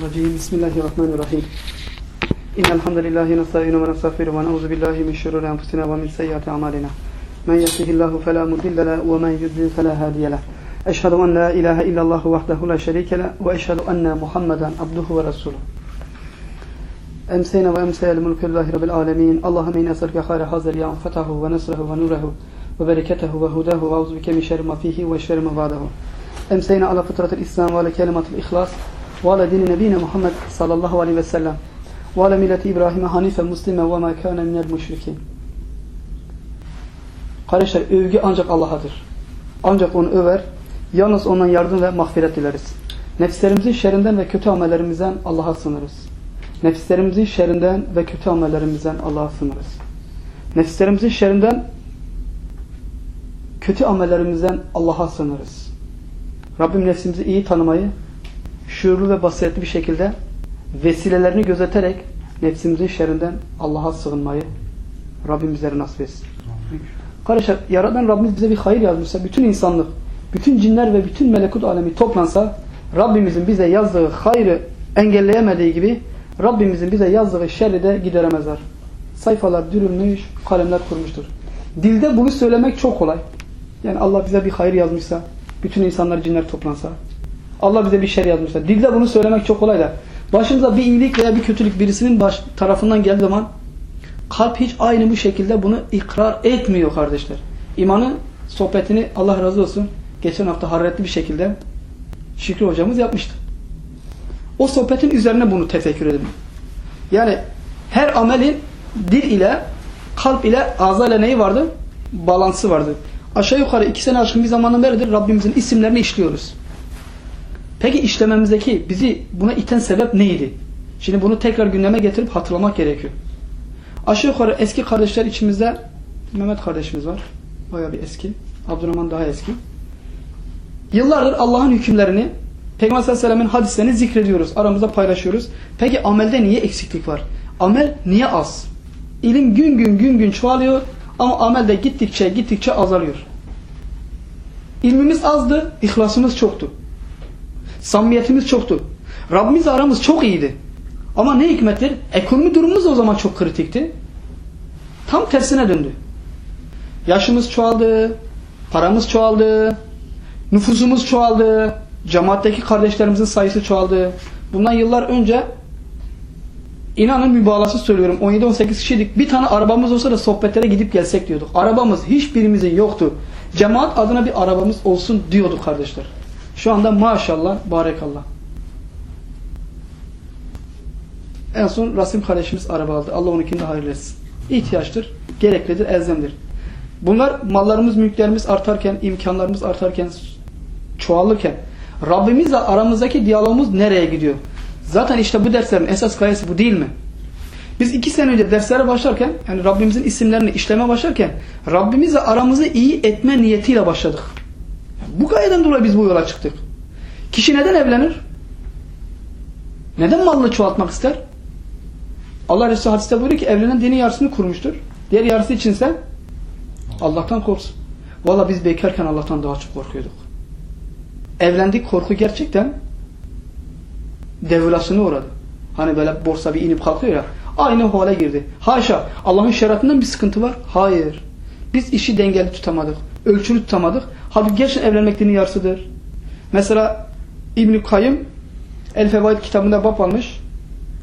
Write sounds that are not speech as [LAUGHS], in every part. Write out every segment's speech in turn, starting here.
الرجيم. بسم الله الرحمن الرحيم. إن الحمد لله نستعين ونستغفره ونعوذ بالله من شرور أنفسنا ومن سيئات أعمالنا. من يهده الله فلا مضل له ومن يضلل فلا هادي له. أشهد أن لا إله إلا الله وحده لا شريك له وأشهد أن محمدا عبده ورسوله. أمسينا وأمسي الملك لله رب العالمين. اللهم إنا نسألك خير هذا اليوم فتحه ونصره ونوره وبركته وهداه. وأعوذ بك من شر ما فيه وشر ما بعده. أمسينا على فطرة الإسلام وعلى كلمة الإخلاص. ve ala dini nebine Muhammed sallallahu aleyhi ve sellem ve ala milleti İbrahim'e hanife muslime ve ma kâne minel müşrikin. Kardeşler övgü ancak Allah'adır. Ancak onu över, yalnız ondan yardım ve mağfiret dileriz. Nefislerimizin şerrinden ve kötü amellerimizden Allah'a sınırız. Nefislerimizin şerrinden ve kötü amellerimizden Allah'a sınırız. Nefislerimizin şerrinden kötü amellerimizden Allah'a sınırız. Rabbim nefsimizi iyi tanımayı şuurlu ve basiretli bir şekilde vesilelerini gözeterek nefsimizin şerrinden Allah'a sığınmayı Rabbim bizlere nasip etsin. Kardeşler yaradan Rabbimiz bize bir hayır yazmışsa bütün insanlık, bütün cinler ve bütün melekut alemi toplansa Rabbimizin bize yazdığı hayrı engelleyemediği gibi Rabbimizin bize yazdığı şerri de gideremezler. Sayfalar dürülmüş, kalemler kurmuştur. Dilde bunu söylemek çok kolay. Yani Allah bize bir hayır yazmışsa, bütün insanlar cinler toplansa, Allah bize bir şer yazmışsa, dilde bunu söylemek çok kolay da, başımıza bir iyilik veya bir kötülük birisinin baş, tarafından geldiği zaman, kalp hiç aynı bu şekilde bunu ikrar etmiyor kardeşler. İmanın sohbetini Allah razı olsun, geçen hafta hararetli bir şekilde Şükrü hocamız yapmıştı. O sohbetin üzerine bunu tefekkür edin. Yani her amelin dil ile, kalp ile, ağza ile neyi vardı? Balansı vardı. Aşağı yukarı iki sene aşkın bir zamandan beridir Rabbimizin isimlerini işliyoruz. Peki işlememizdeki bizi buna iten sebep neydi? Şimdi bunu tekrar gündeme getirip hatırlamak gerekiyor. Aşağı yukarı eski kardeşler içimizde Mehmet kardeşimiz var. Baya bir eski. Abdurrahman daha eski. Yıllardır Allah'ın hükümlerini Peygamber sallallahu aleyhi hadislerini zikrediyoruz. Aramızda paylaşıyoruz. Peki amelde niye eksiklik var? Amel niye az? İlim gün gün gün gün çoğalıyor ama amelde gittikçe gittikçe azalıyor. İlmimiz azdı, ihlasımız çoktu. Samimiyetimiz çoktu. Rabbimiz aramız çok iyiydi. Ama ne hikmettir? Ekonomi durumumuz o zaman çok kritikti. Tam tersine döndü. Yaşımız çoğaldı, paramız çoğaldı, nüfusumuz çoğaldı, cemaatteki kardeşlerimizin sayısı çoğaldı. Bundan yıllar önce inanın mübalağası söylüyorum 17-18 kişiydik. Bir tane arabamız olsa da sohbetlere gidip gelsek diyorduk. Arabamız hiçbirimizin yoktu. Cemaat adına bir arabamız olsun diyorduk kardeşler. Şu anda maşallah, barekallah. En son Rasim kardeşimiz araba aldı. Allah onunkini de hayırlı etsin. İhtiyaçtır, gereklidir, elzemdir. Bunlar mallarımız, mülklerimiz artarken, imkanlarımız artarken, çoğalırken Rabbimizle aramızdaki diyalogumuz nereye gidiyor? Zaten işte bu derslerin esas gayesi bu değil mi? Biz iki sene önce derslere başlarken, yani Rabbimizin isimlerini işleme başlarken, Rabbimizle aramızı iyi etme niyetiyle başladık. Bu gayeden dolayı biz bu yola çıktık. Kişi neden evlenir? Neden malını çoğaltmak ister? Allah Resulü hadiste buyuruyor ki evlenen dini yarısını kurmuştur. Diğer yarısı içinse Allah'tan korksun. Valla biz bekarken Allah'tan daha çok korkuyorduk. Evlendik korku gerçekten devülasyona uğradı. Hani böyle borsa bir inip kalkıyor ya. Aynı hale girdi. Haşa. Allah'ın şeriatından bir sıkıntı var. Hayır. Biz işi dengeli tutamadık. Ölçülü tutamadık. Halbuki gerçekten evlenmek dinin yarısıdır. Mesela İbn-i Kayyım El Fevaid kitabında bab almış.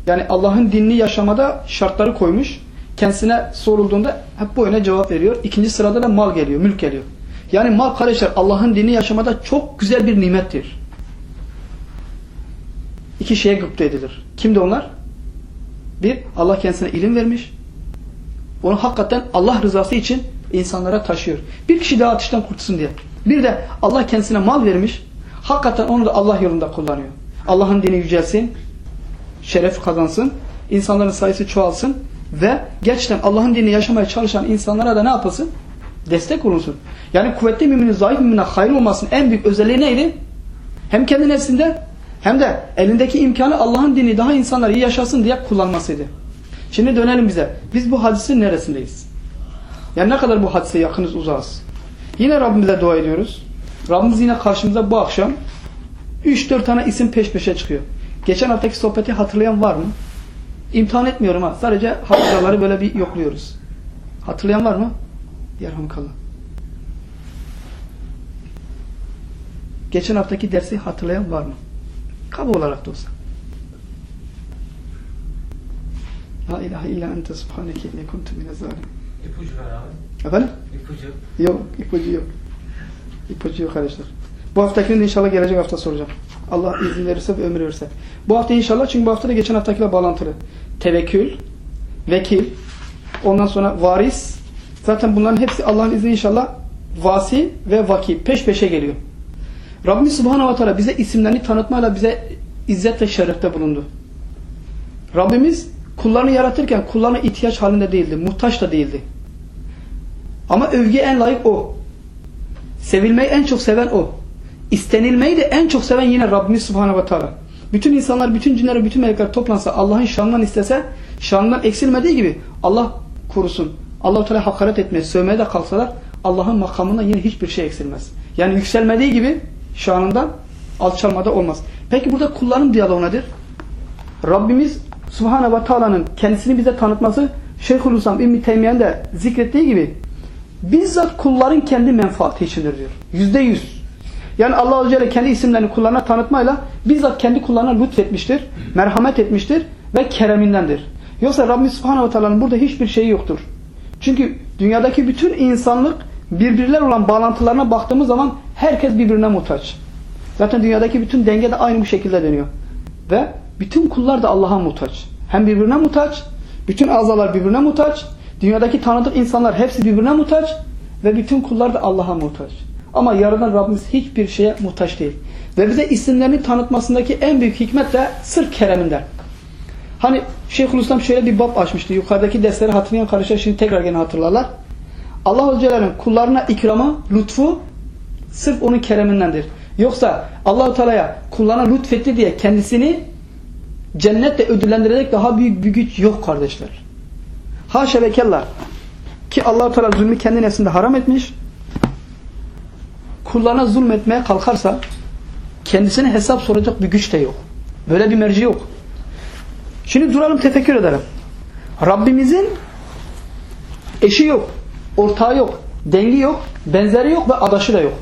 Yani Allah'ın dinini yaşamada şartları koymuş. Kendisine sorulduğunda hep bu yöne cevap veriyor. İkinci sırada da mal geliyor, mülk geliyor. Yani mal kardeşler Allah'ın dini yaşamada çok güzel bir nimettir. İki şeye gıpta edilir. Kimdi onlar? Bir, Allah kendisine ilim vermiş. Onu hakikaten Allah rızası için insanlara taşıyor. Bir kişi daha ateşten kurtulsun diye. Bir de Allah kendisine mal vermiş. Hakikaten onu da Allah yolunda kullanıyor. Allah'ın dini yücelsin, şeref kazansın, insanların sayısı çoğalsın ve gerçekten Allah'ın dinini yaşamaya çalışan insanlara da ne yapılsın? Destek olunsun. Yani kuvvetli müminin zayıf mümine hayır olmasının en büyük özelliği neydi? Hem kendi nefsinde hem de elindeki imkanı Allah'ın dini daha insanlar iyi yaşasın diye kullanmasıydı. Şimdi dönelim bize. Biz bu hadisin neresindeyiz? Yani ne kadar bu hadise yakınız uzağız? Yine Rabbimize dua ediyoruz. Rabbimiz yine karşımıza bu akşam 3-4 tane isim peş peşe çıkıyor. Geçen haftaki sohbeti hatırlayan var mı? İmtihan etmiyorum ha. Sadece hatıraları böyle bir yokluyoruz. Hatırlayan var mı? Yerhamkallah. Geçen haftaki dersi hatırlayan var mı? Kaba olarak da olsa. La ilahe illa ente subhaneke inni kuntu mine zalim. İpucu ver abi. Efendim? İpucu. Yok, ipucu yok. İpucu yok arkadaşlar. Bu haftakini de inşallah gelecek hafta soracağım. Allah izin verirse ve ömür verirse. Bu hafta inşallah çünkü bu hafta da geçen haftakiyle bağlantılı. Tevekkül, vekil, ondan sonra varis. Zaten bunların hepsi Allah'ın izniyle inşallah vasi ve vaki peş peşe geliyor. Rabbimiz Subhanahu ve Teala bize isimlerini tanıtmayla bize izzet ve şerefte bulundu. Rabbimiz kullarını yaratırken kullarına ihtiyaç halinde değildi, muhtaç da değildi. Ama övgüye en layık o. Sevilmeyi en çok seven o. İstenilmeyi de en çok seven yine Rabbimiz Subhanahu ve Teala. Bütün insanlar, bütün cinler, bütün melekler toplansa Allah'ın şanından istese, şanından eksilmediği gibi Allah korusun. Allah-u Teala hakaret etmeye, sövmeye de kalksalar Allah'ın makamından yine hiçbir şey eksilmez. Yani yükselmediği gibi şanından alçalmada olmaz. Peki burada kulların diyaloğu nedir? Rabbimiz Subhanahu ve Taala'nın kendisini bize tanıtması Şeyhülislam İbn Teymiye'nin de zikrettiği gibi bizzat kulların kendi menfaati içindir diyor. Yüzde yüz. Yani Allah Azze Celle kendi isimlerini kullarına tanıtmayla bizzat kendi kullarına lütfetmiştir, merhamet etmiştir ve keremindendir. Yoksa Rabbimiz Subhanahu ve Teala'nın burada hiçbir şeyi yoktur. Çünkü dünyadaki bütün insanlık birbirler olan bağlantılarına baktığımız zaman herkes birbirine muhtaç. Zaten dünyadaki bütün denge de aynı bu şekilde dönüyor. Ve bütün kullar da Allah'a muhtaç. Hem birbirine muhtaç, bütün azalar birbirine muhtaç, dünyadaki tanıdık insanlar hepsi birbirine muhtaç ve bütün kullar da Allah'a muhtaç. Ama yaradan Rabbimiz hiçbir şeye muhtaç değil. Ve bize isimlerini tanıtmasındaki en büyük hikmet de sırf kereminden. Hani Şeyhülislam şöyle bir bab açmıştı. Yukarıdaki dersleri hatırlayan kardeşler şimdi tekrar gene hatırlarlar. Allah Azze kullarına ikramı, lütfu sırf onun keremindendir. Yoksa Allahu Teala'ya kullarına lütfetti diye kendisini cennetle ödüllendirecek daha büyük bir güç yok kardeşler. Haşa ve kella ki Allah Teala zulmü kendi nefsinde haram etmiş. Kullarına zulmetmeye kalkarsa kendisine hesap soracak bir güç de yok. Böyle bir merci yok. Şimdi duralım tefekkür edelim. Rabbimizin eşi yok, ortağı yok, dengi yok, benzeri yok ve adaşı da yok.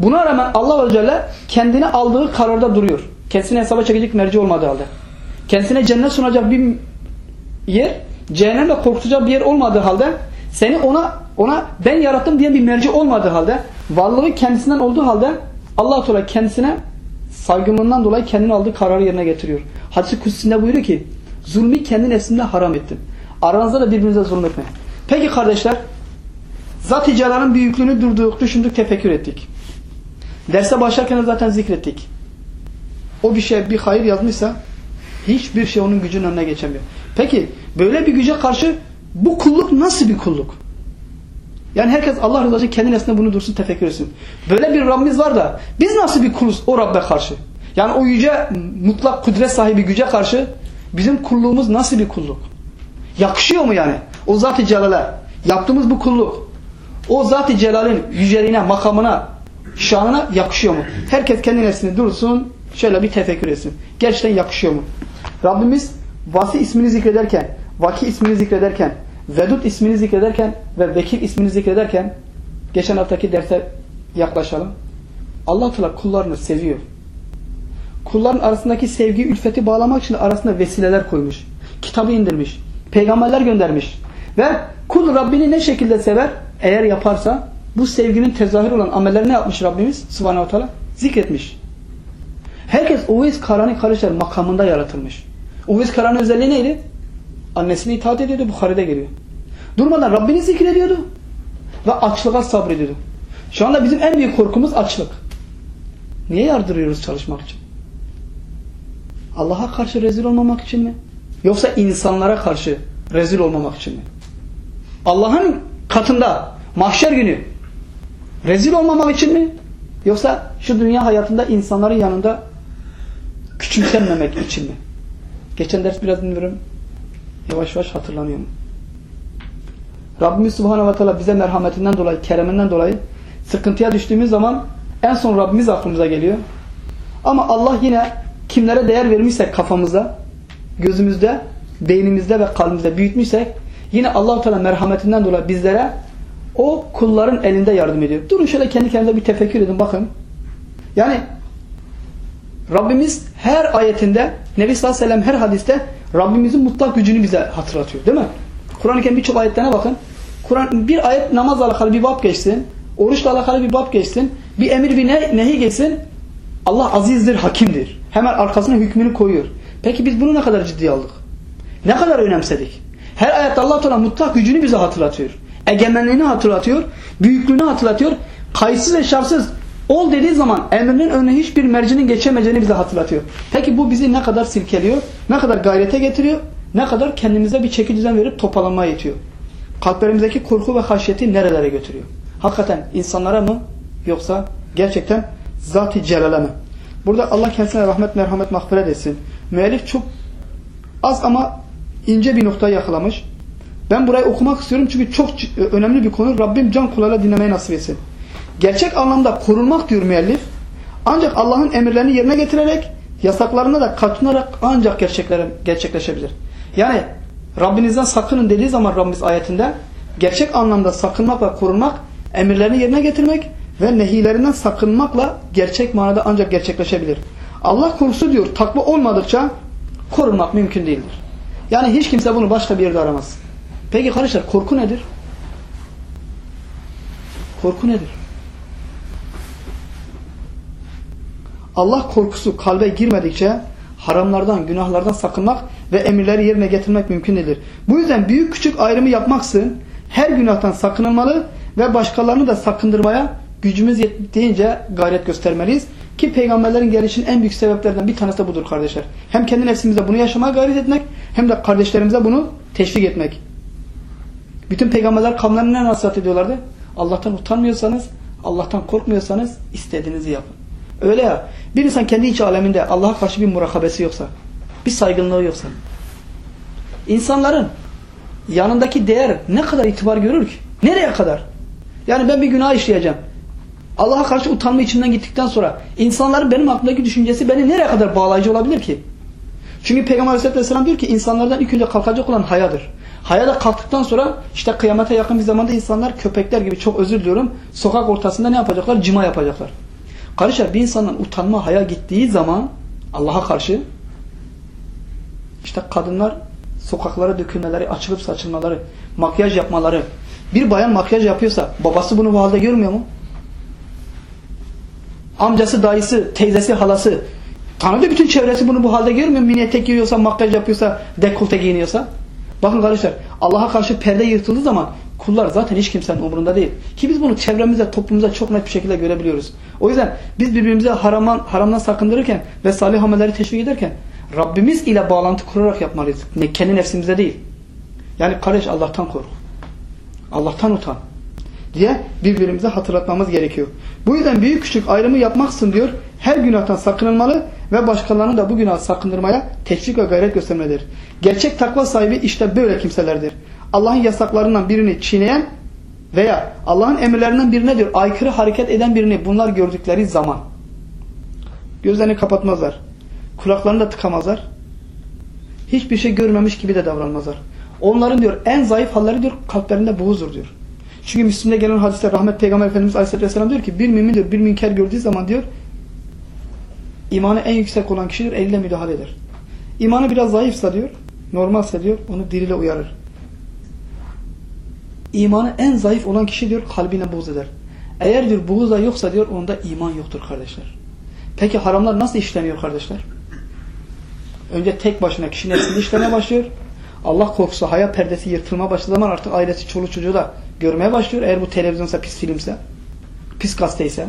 Buna rağmen Allah Azze Celle kendine aldığı kararda duruyor. Kendisine hesaba çekecek merci olmadığı halde. Kendisine cennet sunacak bir yer, cehennemle korkutacak bir yer olmadığı halde seni ona ona ben yarattım diye bir merci olmadığı halde varlığı kendisinden olduğu halde Allah Teala kendisine saygınlığından dolayı kendini aldığı kararı yerine getiriyor. Hadis-i Kutsi'nde buyuruyor ki zulmü kendi nefsinde haram ettim. Aranızda da birbirinize zulmetmeyin. Peki kardeşler Zat-ı Celal'ın büyüklüğünü durduk, düşündük, tefekkür ettik. Derse başlarken de zaten zikrettik. O bir şey, bir hayır yazmışsa hiçbir şey onun gücünün önüne geçemiyor. Peki böyle bir güce karşı bu kulluk nasıl bir kulluk? Yani herkes Allah rızası kendi nesline bunu dursun tefekkür etsin. Böyle bir Rabbimiz var da biz nasıl bir kuluz o Rabbe karşı? Yani o yüce mutlak kudret sahibi güce karşı bizim kulluğumuz nasıl bir kulluk? Yakışıyor mu yani? O Zat-ı Celal'e yaptığımız bu kulluk o Zat-ı Celal'in yüceliğine, makamına, şanına yakışıyor mu? Herkes kendi nefsini dursun şöyle bir tefekkür etsin. Gerçekten yakışıyor mu? Rabbimiz Vasi ismini zikrederken, Vaki ismini zikrederken, Vedud ismini zikrederken ve Vekil ismini zikrederken geçen haftaki derse yaklaşalım. Allah Teala kullarını seviyor. Kulların arasındaki sevgi, ülfeti bağlamak için arasında vesileler koymuş. Kitabı indirmiş. Peygamberler göndermiş. Ve kul Rabbini ne şekilde sever? Eğer yaparsa bu sevginin tezahür olan amelleri ne yapmış Rabbimiz? Subhanahu Teala zikretmiş. Herkes Uveys Karani kardeşler makamında yaratılmış. Uveys Karani özelliği neydi? Annesine itaat ediyordu. Bukhari'de geliyor. Durmadan Rabbini zikrediyordu. Ve açlığa sabrediyordu. Şu anda bizim en büyük korkumuz açlık. Niye yardırıyoruz çalışmak için? Allah'a karşı rezil olmamak için mi? Yoksa insanlara karşı rezil olmamak için mi? Allah'ın katında mahşer günü rezil olmamak için mi? Yoksa şu dünya hayatında insanların yanında küçümsenmemek için mi? Geçen ders biraz dinliyorum. Yavaş yavaş hatırlanıyor mu? Rabbimiz Subhanahu ve Teala bize merhametinden dolayı, kereminden dolayı sıkıntıya düştüğümüz zaman en son Rabbimiz aklımıza geliyor. Ama Allah yine kimlere değer vermişsek kafamızda, gözümüzde, beynimizde ve kalbimizde büyütmüşsek yine allah Teala merhametinden dolayı bizlere o kulların elinde yardım ediyor. Durun şöyle kendi kendinize bir tefekkür edin bakın. Yani Rabbimiz her ayetinde Nebi sallallahu aleyhi ve sellem her hadiste Rabbimizin mutlak gücünü bize hatırlatıyor değil mi? Kur'an-ı Kerim birçok ayetlerine bakın. Kur'an bir ayet namazla alakalı bir bab geçsin. Oruçla alakalı bir bab geçsin. Bir emir bir ne, nehi geçsin. Allah azizdir, hakimdir. Hemen arkasına hükmünü koyuyor. Peki biz bunu ne kadar ciddiye aldık? Ne kadar önemsedik? Her ayette Allah Teala mutlak gücünü bize hatırlatıyor. Egemenliğini hatırlatıyor. Büyüklüğünü hatırlatıyor. Kayıtsız ve şartsız ol dediği zaman emrinin önüne hiçbir mercinin geçemeyeceğini bize hatırlatıyor. Peki bu bizi ne kadar silkeliyor? Ne kadar gayrete getiriyor? Ne kadar kendimize bir çeki düzen verip toparlanmaya itiyor? Kalplerimizdeki korku ve haşyeti nerelere götürüyor? Hakikaten insanlara mı yoksa gerçekten zat-ı celale mi? Burada Allah kendisine rahmet, merhamet, mağfiret etsin. Müellif çok az ama ince bir noktayı yakalamış. Ben burayı okumak istiyorum çünkü çok önemli bir konu. Rabbim can kulağıyla dinlemeyi nasip etsin. Gerçek anlamda korunmak diyor müellif. Ancak Allah'ın emirlerini yerine getirerek, yasaklarına da kaçınarak ancak gerçekleşebilir. Yani Rabbinizden sakının dediği zaman Rabbimiz ayetinde gerçek anlamda sakınmak ve korunmak, emirlerini yerine getirmek ve nehilerinden sakınmakla gerçek manada ancak gerçekleşebilir. Allah korkusu diyor takva olmadıkça korunmak mümkün değildir. Yani hiç kimse bunu başka bir yerde aramaz. Peki kardeşler korku nedir? Korku nedir? Allah korkusu kalbe girmedikçe haramlardan, günahlardan sakınmak ve emirleri yerine getirmek mümkün değildir. Bu yüzden büyük küçük ayrımı yapmaksın her günahtan sakınılmalı ve başkalarını da sakındırmaya gücümüz yettiğince gayret göstermeliyiz. Ki peygamberlerin gelişinin en büyük sebeplerden bir tanesi de budur kardeşler. Hem kendi nefsimizde bunu yaşamaya gayret etmek hem de kardeşlerimize bunu teşvik etmek. Bütün peygamberler kavimlerine ne nasihat ediyorlardı? Allah'tan utanmıyorsanız, Allah'tan korkmuyorsanız istediğinizi yapın. Öyle ya. Bir insan kendi iç aleminde Allah'a karşı bir murakabesi yoksa, bir saygınlığı yoksa, insanların yanındaki değer ne kadar itibar görür ki? Nereye kadar? Yani ben bir günah işleyeceğim. Allah'a karşı utanma içinden gittikten sonra insanların benim aklımdaki düşüncesi beni nereye kadar bağlayıcı olabilir ki? Çünkü Peygamber Aleyhisselatü Vesselam diyor ki insanlardan ilk önce kalkacak olan hayadır. Haya da kalktıktan sonra işte kıyamete yakın bir zamanda insanlar köpekler gibi çok özür diliyorum sokak ortasında ne yapacaklar? Cima yapacaklar. Kardeşler bir insandan utanma haya gittiği zaman Allah'a karşı işte kadınlar sokaklara dökülmeleri, açılıp saçılmaları, makyaj yapmaları. Bir bayan makyaj yapıyorsa babası bunu bu halde görmüyor mu? Amcası, dayısı, teyzesi, halası tanıdığı bütün çevresi bunu bu halde görmüyor mu? Mini etek giyiyorsa, makyaj yapıyorsa, dekolte giyiniyorsa. Bakın kardeşler Allah'a karşı perde yırtıldığı zaman kullar zaten hiç kimsenin umurunda değil. Ki biz bunu çevremizde, toplumumuzda çok net bir şekilde görebiliyoruz. O yüzden biz birbirimize haramdan, haramdan sakındırırken ve salih amelleri teşvik ederken Rabbimiz ile bağlantı kurarak yapmalıyız. Ne, kendi nefsimize değil. Yani kardeş Allah'tan kork. Allah'tan utan. Diye birbirimize hatırlatmamız gerekiyor. Bu yüzden büyük küçük ayrımı yapmaksın diyor. Her günahtan sakınılmalı ve başkalarını da bu günah sakındırmaya teşvik ve gayret göstermelidir. Gerçek takva sahibi işte böyle kimselerdir. Allah'ın yasaklarından birini çiğneyen veya Allah'ın emirlerinden birine diyor aykırı hareket eden birini bunlar gördükleri zaman gözlerini kapatmazlar. Kulaklarını da tıkamazlar. Hiçbir şey görmemiş gibi de davranmazlar. Onların diyor en zayıf halleri diyor kalplerinde buğuzdur diyor. Çünkü Müslüm'de gelen hadiste rahmet Peygamber Efendimiz Aleyhisselatü Vesselam diyor ki bir mümin diyor bir münker gördüğü zaman diyor imanı en yüksek olan kişidir elle müdahale eder. İmanı biraz zayıfsa diyor normalse diyor onu diliyle uyarır. İmanı en zayıf olan kişi diyor kalbine buğz eder. Eğer diyor buğz da yoksa diyor onda iman yoktur kardeşler. Peki haramlar nasıl işleniyor kardeşler? Önce tek başına kişi nefsinde işlemeye başlıyor. Allah korkusu, haya perdesi yırtılma başladığı zaman artık ailesi, çoluk çocuğu da görmeye başlıyor. Eğer bu televizyonsa, pis filmse, pis gazeteyse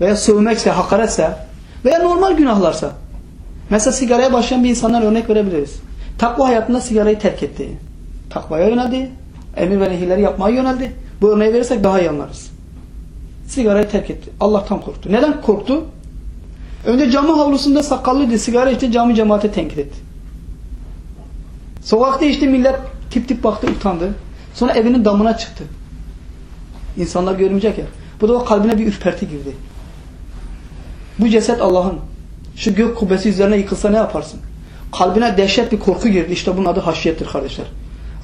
veya sövmekse, hakaretse veya normal günahlarsa. Mesela sigaraya başlayan bir insandan örnek verebiliriz. Takva hayatında sigarayı terk etti. Takvaya yöneldi. Emir ve nehirleri yapmaya yöneldi. Bu örneği verirsek daha iyi anlarız. Sigarayı terk etti. Allah'tan korktu. Neden korktu? Önce cami havlusunda sakallıydı. Sigara içti cami cemaate tenkit etti. Sokakta işte millet tip tip baktı utandı. Sonra evinin damına çıktı. İnsanlar görmeyecek ya. Bu da o kalbine bir ürperti girdi. Bu ceset Allah'ın. Şu gök kubbesi üzerine yıkılsa ne yaparsın? Kalbine dehşet bir korku girdi. İşte bunun adı haşiyettir kardeşler.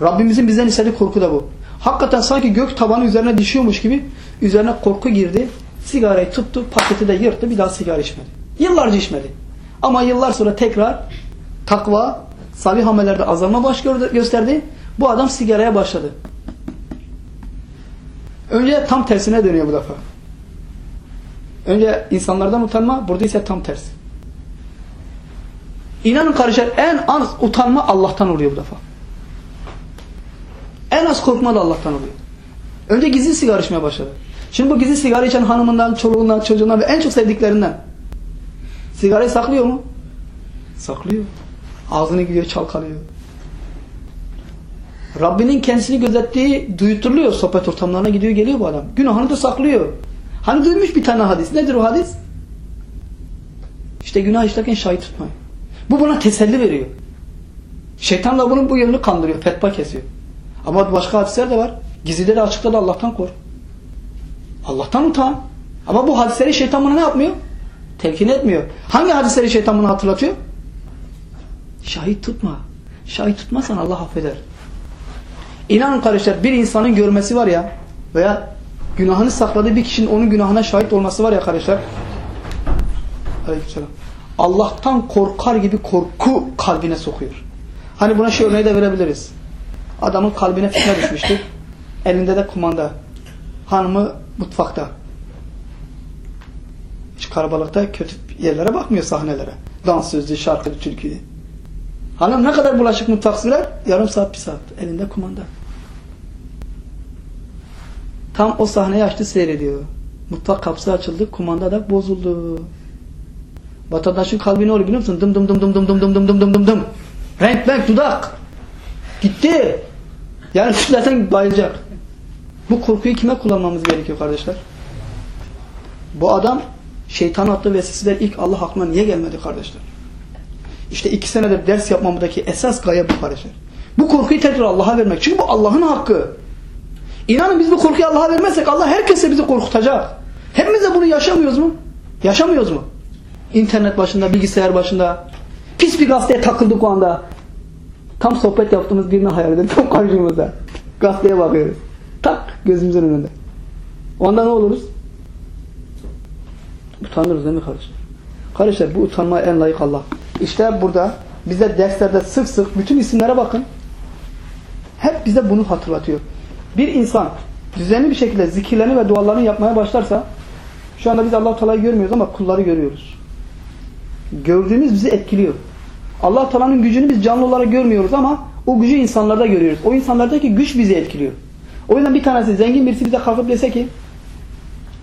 Rabbimizin bizden istediği korku da bu. Hakikaten sanki gök tabanı üzerine düşüyormuş gibi üzerine korku girdi. Sigarayı tuttu, paketi de yırttı, bir daha sigara içmedi. Yıllarca içmedi. Ama yıllar sonra tekrar takva, salih amellerde azalma baş gösterdi. Bu adam sigaraya başladı. Önce tam tersine dönüyor bu defa. Önce insanlardan utanma, burada ise tam tersi. İnanın kardeşler en az utanma Allah'tan oluyor bu defa. En az korkma da Allah'tan oluyor. Önce gizli sigara içmeye başladı. Şimdi bu gizli sigara içen hanımından, çoluğundan, çocuğundan ve en çok sevdiklerinden sigarayı saklıyor mu? Saklıyor. Ağzını gidiyor çalkalıyor. Rabbinin kendisini gözettiği duyutturuluyor. Sohbet ortamlarına gidiyor geliyor bu adam. Günahını da saklıyor. Hani duymuş bir tane hadis. Nedir o hadis? İşte günah işlerken şahit tutmayın. Bu buna teselli veriyor. Şeytan da bunun bu yönünü kandırıyor. Fetva kesiyor. Ama başka hadisler de var. Gizlileri de açıkta da Allah'tan kork. Allah'tan utan. Ama bu hadisleri şeytan bana ne yapmıyor? Telkin etmiyor. Hangi hadisleri şeytan bana hatırlatıyor? Şahit tutma. Şahit tutmazsan Allah affeder. İnanın kardeşler bir insanın görmesi var ya veya günahını sakladığı bir kişinin onun günahına şahit olması var ya kardeşler. Aleykümselam. Allah'tan korkar gibi korku kalbine sokuyor. Hani buna şey örneği de verebiliriz. Adamın kalbine fitne düşmüştür. Elinde de kumanda. Hanımı mutfakta. Hiç karabalıkta kötü yerlere bakmıyor sahnelere. Dans sözlü, şarkılı, türkülü. Hanım ne kadar bulaşık mutfak sürer? Yarım saat, bir saat. Elinde kumanda. Tam o sahneyi açtı seyrediyor. Mutfak kapısı açıldı, kumanda da bozuldu. Vatandaşın kalbi ne oluyor biliyor musun? Dım dım dım dım dım dım dım dım dım dım dım dım. Renk renk dudak. Gitti. Yani [LAUGHS] zaten bayılacak. Bu korkuyu kime kullanmamız gerekiyor kardeşler? Bu adam şeytan attığı vesveseler ilk Allah aklına niye gelmedi kardeşler? İşte iki senedir ders yapmamdaki esas gaye bu kardeşler. Bu korkuyu tekrar Allah'a vermek. Çünkü bu Allah'ın hakkı. İnanın biz bu korkuyu Allah'a vermezsek Allah herkese bizi korkutacak. Hepimiz de bunu yaşamıyoruz mu? Yaşamıyoruz mu? İnternet başında, bilgisayar başında. Pis bir gazeteye takıldık o anda. Tam sohbet yaptığımız birini hayal edin. Tam karşımızda. Gazeteye bakıyoruz. Tak gözümüzün önünde. O anda ne oluruz? Utanırız değil mi kardeşler? Kardeşler bu utanmaya en layık Allah. İşte burada bize derslerde sık sık bütün isimlere bakın. Hep bize bunu hatırlatıyor. Bir insan düzenli bir şekilde zikirlerini ve dualarını yapmaya başlarsa şu anda biz Allah-u Teala'yı görmüyoruz ama kulları görüyoruz. Gördüğümüz bizi etkiliyor. Allah Teala'nın gücünü biz canlı olarak görmüyoruz ama o gücü insanlarda görüyoruz. O insanlardaki güç bizi etkiliyor. O yüzden bir tanesi zengin birisi bize kalkıp dese ki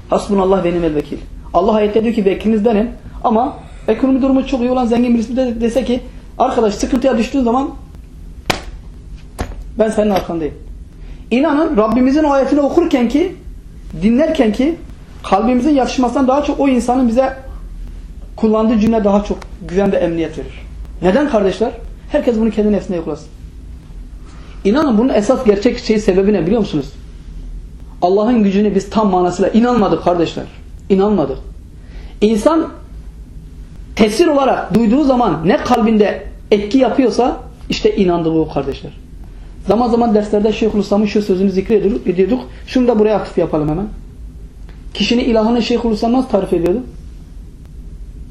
Hasbunallah benim el vekil. Allah ayette diyor ki vekiliniz benim ama ekonomi durumu çok iyi olan zengin birisi de dese ki arkadaş sıkıntıya düştüğün zaman ben senin arkandayım. İnanın Rabbimizin ayetini okurken ki dinlerken ki kalbimizin yatışmasından daha çok o insanın bize kullandığı cümle daha çok güven ve emniyet verir. Neden kardeşler? Herkes bunu kendi nefsine yoklasın. İnanın bunun esas gerçek şey sebebi ne biliyor musunuz? Allah'ın gücünü biz tam manasıyla inanmadık kardeşler. İnanmadık. İnsan tesir olarak duyduğu zaman ne kalbinde etki yapıyorsa işte inandı bu kardeşler. Zaman zaman derslerde Şeyhülislam'ın şu sözünü zikrediyorduk. Şunu da buraya atıf yapalım hemen. Kişinin ilahını Şeyhülislam nasıl tarif ediyordu?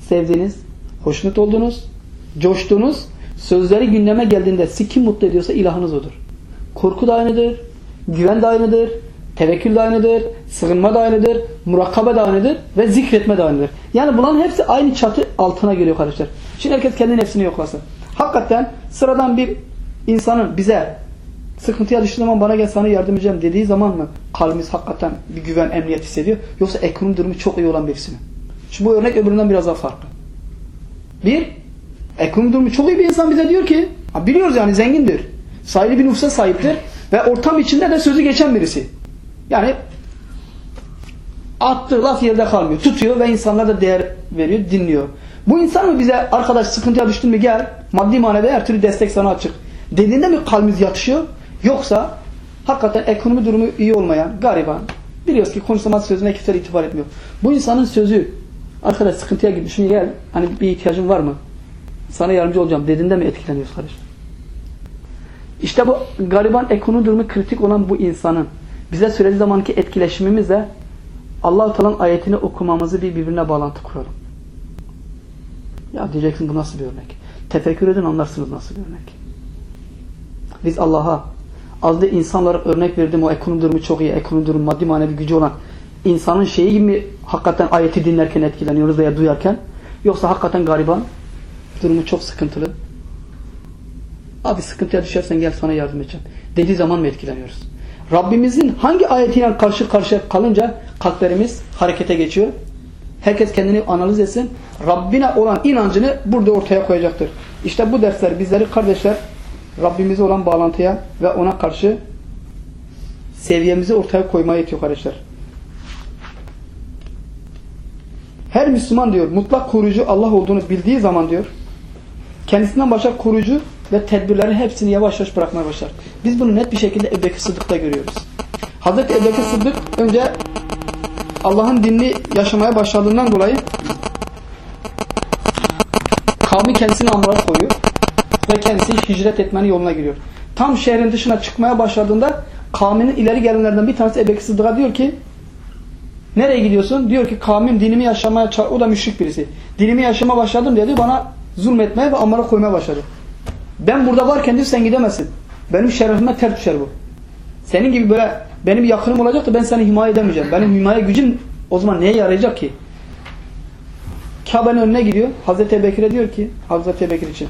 Sevdiğiniz, hoşnut olduğunuz, coştuğunuz, sözleri gündeme geldiğinde sizi kim mutlu ediyorsa ilahınız odur. Korku da aynıdır, güven de aynıdır, tevekkül de aynıdır, sığınma da aynıdır, murakabe de aynıdır ve zikretme de aynıdır. Yani bunların hepsi aynı çatı altına giriyor kardeşler. Şimdi herkes kendi nefsini yoklasın. Hakikaten sıradan bir insanın bize sıkıntıya düştüğü zaman bana gel sana yardım edeceğim dediği zaman mı kalbimiz hakikaten bir güven, emniyet hissediyor? Yoksa ekonomi durumu çok iyi olan birisi mi? Şimdi bu örnek öbüründen biraz daha farklı. Bir, ekonomi durumu çok iyi bir insan bize diyor ki, biliyoruz yani zengindir. Sahibi bir nüfusa sahiptir ve ortam içinde de sözü geçen birisi. Yani attığı laf yerde kalmıyor. Tutuyor ve insanlar da değer veriyor, dinliyor. Bu insan mı bize arkadaş sıkıntıya düştün mü gel, maddi manevi her türlü destek sana açık. Dediğinde mi kalbimiz yatışıyor? Yoksa hakikaten ekonomi durumu iyi olmayan, gariban, biliyoruz ki konuşulmaz sözüne kimse itibar etmiyor. Bu insanın sözü Arkadaş sıkıntıya gitmişsin gel. Hani bir ihtiyacın var mı? Sana yardımcı olacağım dediğinde mi etkileniyoruz kardeş? İşte bu gariban ekonomi durumu kritik olan bu insanın bize söylediği zamanki etkileşimimizle Allah-u Teala'nın ayetini okumamızı bir birbirine bağlantı kuralım. Ya diyeceksin bu nasıl bir örnek? Tefekkür edin anlarsınız nasıl bir örnek. Biz Allah'a az da insanlara örnek verdim o ekonomi durumu çok iyi, ekonomi durumu maddi manevi gücü olan insanın şeyi gibi mi hakikaten ayeti dinlerken etkileniyoruz veya duyarken yoksa hakikaten gariban durumu çok sıkıntılı. Abi sıkıntıya düşersen gel sana yardım edeceğim. Dediği zaman mı etkileniyoruz? Rabbimizin hangi ayetiyle karşı karşıya kalınca kalplerimiz harekete geçiyor? Herkes kendini analiz etsin. Rabbine olan inancını burada ortaya koyacaktır. İşte bu dersler bizleri kardeşler Rabbimize olan bağlantıya ve ona karşı seviyemizi ortaya koymaya yetiyor kardeşler. Her Müslüman diyor mutlak koruyucu Allah olduğunu bildiği zaman diyor kendisinden başka koruyucu ve tedbirlerin hepsini yavaş yavaş bırakmaya başlar. Biz bunu net bir şekilde Ebu Sıddık'ta görüyoruz. Hazreti Ebu Sıddık önce Allah'ın dinini yaşamaya başladığından dolayı kavmi kendisini amara koyuyor ve kendisi hicret etmenin yoluna giriyor. Tam şehrin dışına çıkmaya başladığında kavminin ileri gelenlerden bir tanesi Ebu Sıddık'a diyor ki nereye gidiyorsun? Diyor ki kavmim dinimi yaşamaya o da müşrik birisi. Dinimi yaşama başladım dedi bana zulmetmeye ve amara koymaya başladı. Ben burada varken diyor sen gidemezsin. Benim şerefime ters düşer bu. Senin gibi böyle benim yakınım olacak da ben seni himaye edemeyeceğim. Benim himaye gücüm o zaman neye yarayacak ki? Kabe'nin önüne gidiyor. Hazreti Ebekir'e diyor ki Hazreti Ebekir için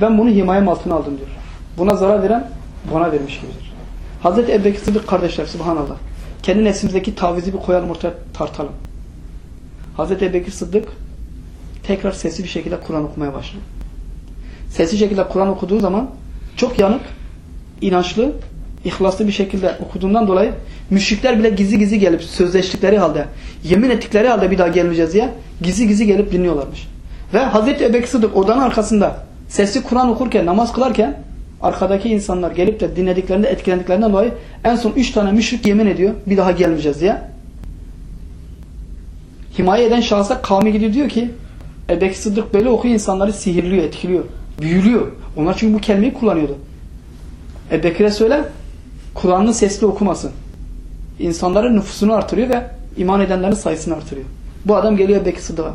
ben bunu himayem altına aldım diyor. Buna zarar veren bana vermiş gibidir. Hazreti Ebubekir Sıddık kardeşler subhanallah. Kendi nefsimizdeki tavizi bir koyalım ortaya tartalım. Hazreti Ebubekir Sıddık tekrar sesli bir şekilde Kur'an okumaya başladı. Sesli şekilde Kur'an okuduğu zaman çok yanık, inançlı, ihlaslı bir şekilde okuduğundan dolayı müşrikler bile gizli gizli gelip sözleştikleri halde, yemin ettikleri halde bir daha gelmeyeceğiz diye gizli gizli gelip dinliyorlarmış. Ve Hazreti Ebubekir Sıddık odanın arkasında sesli Kur'an okurken, namaz kılarken arkadaki insanlar gelip de dinlediklerinde etkilendiklerinden dolayı en son üç tane müşrik yemin ediyor bir daha gelmeyeceğiz diye. Himaye eden şahsa kavmi gidiyor diyor ki Ebek Sıddık böyle okuyor insanları sihirliyor, etkiliyor, büyülüyor. Onlar çünkü bu kelimeyi kullanıyordu. Ebekir'e söyle Kur'an'ın sesli okumasın. İnsanların nüfusunu artırıyor ve iman edenlerin sayısını artırıyor. Bu adam geliyor Ebek Sıddık'a.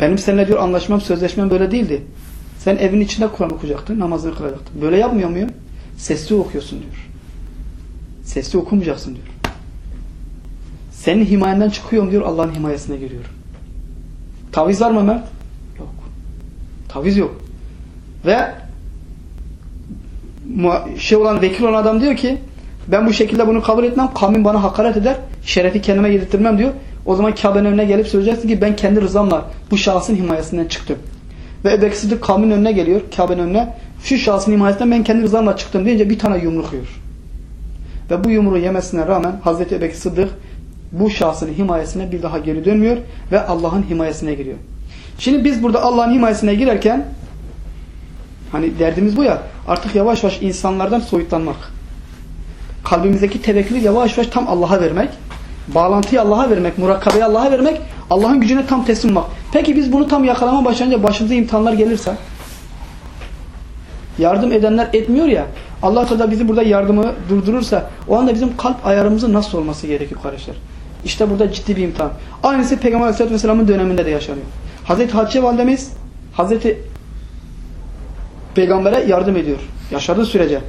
Benim seninle diyor anlaşmam, sözleşmem böyle değildi. Sen evin içinde Kur'an okuyacaktın, namazını kılacaktın. Böyle yapmıyor muyum? Sesli okuyorsun diyor. Sesli okumayacaksın diyor. Senin himayenden çıkıyorum diyor, Allah'ın himayesine giriyorum. Taviz var mı Mert? Yok. Taviz yok. Ve şey olan, vekil olan adam diyor ki ben bu şekilde bunu kabul etmem, kavmin bana hakaret eder, şerefi kendime yedirtmem diyor. O zaman Kabe'nin önüne gelip söyleyeceksin ki ben kendi rızamla bu şahsın himayesinden çıktım. Ve Ebu Sıddık kavmin önüne geliyor, Kabe'nin önüne. Şu şahsın himayesinden ben kendi rızamla çıktım deyince bir tane yumruk yiyor. Ve bu yumruğu yemesine rağmen Hazreti Ebu Sıddık bu şahsın himayesine bir daha geri dönmüyor ve Allah'ın himayesine giriyor. Şimdi biz burada Allah'ın himayesine girerken hani derdimiz bu ya artık yavaş yavaş insanlardan soyutlanmak. Kalbimizdeki tevekkülü yavaş yavaş tam Allah'a vermek. Bağlantıyı Allah'a vermek, murakabeyi Allah'a vermek, Allah'ın gücüne tam teslim olmak. Peki biz bunu tam yakalama başlayınca başımıza imtihanlar gelirse yardım edenler etmiyor ya Allah Teala bizi burada yardımı durdurursa o anda bizim kalp ayarımızın nasıl olması gerekiyor kardeşler? İşte burada ciddi bir imtihan. Aynısı Peygamber Aleyhisselatü Vesselam'ın döneminde de yaşanıyor. Hazreti Hatice Validemiz Hazreti Peygamber'e yardım ediyor. Yaşadığı sürece.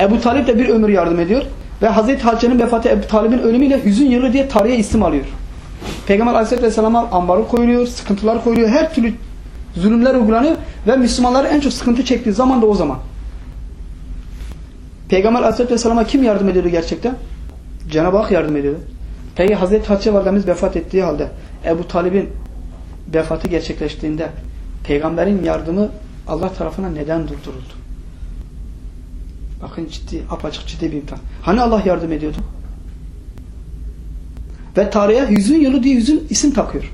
Ebu Talip de bir ömür yardım ediyor. Ve Hazreti Hatice'nin vefatı Ebu Talib'in ölümüyle hüzün yılı diye tarihe isim alıyor. Peygamber Aleyhisselatü Vesselam'a ambarı koyuluyor, sıkıntılar koyuluyor, her türlü zulümler uygulanıyor ve Müslümanlar en çok sıkıntı çektiği zaman da o zaman. Peygamber Aleyhisselatü Vesselam'a kim yardım ediyordu gerçekten? Cenab-ı Hak yardım ediyordu. Peki Hazreti Hatice validemiz vefat ettiği halde Ebu Talib'in vefatı gerçekleştiğinde peygamberin yardımı Allah tarafından neden durduruldu? Bakın ciddi, apaçık ciddi bir imtihan. Hani Allah yardım ediyordu? Ve tarihe hüzün yılı diye hüzün isim takıyor.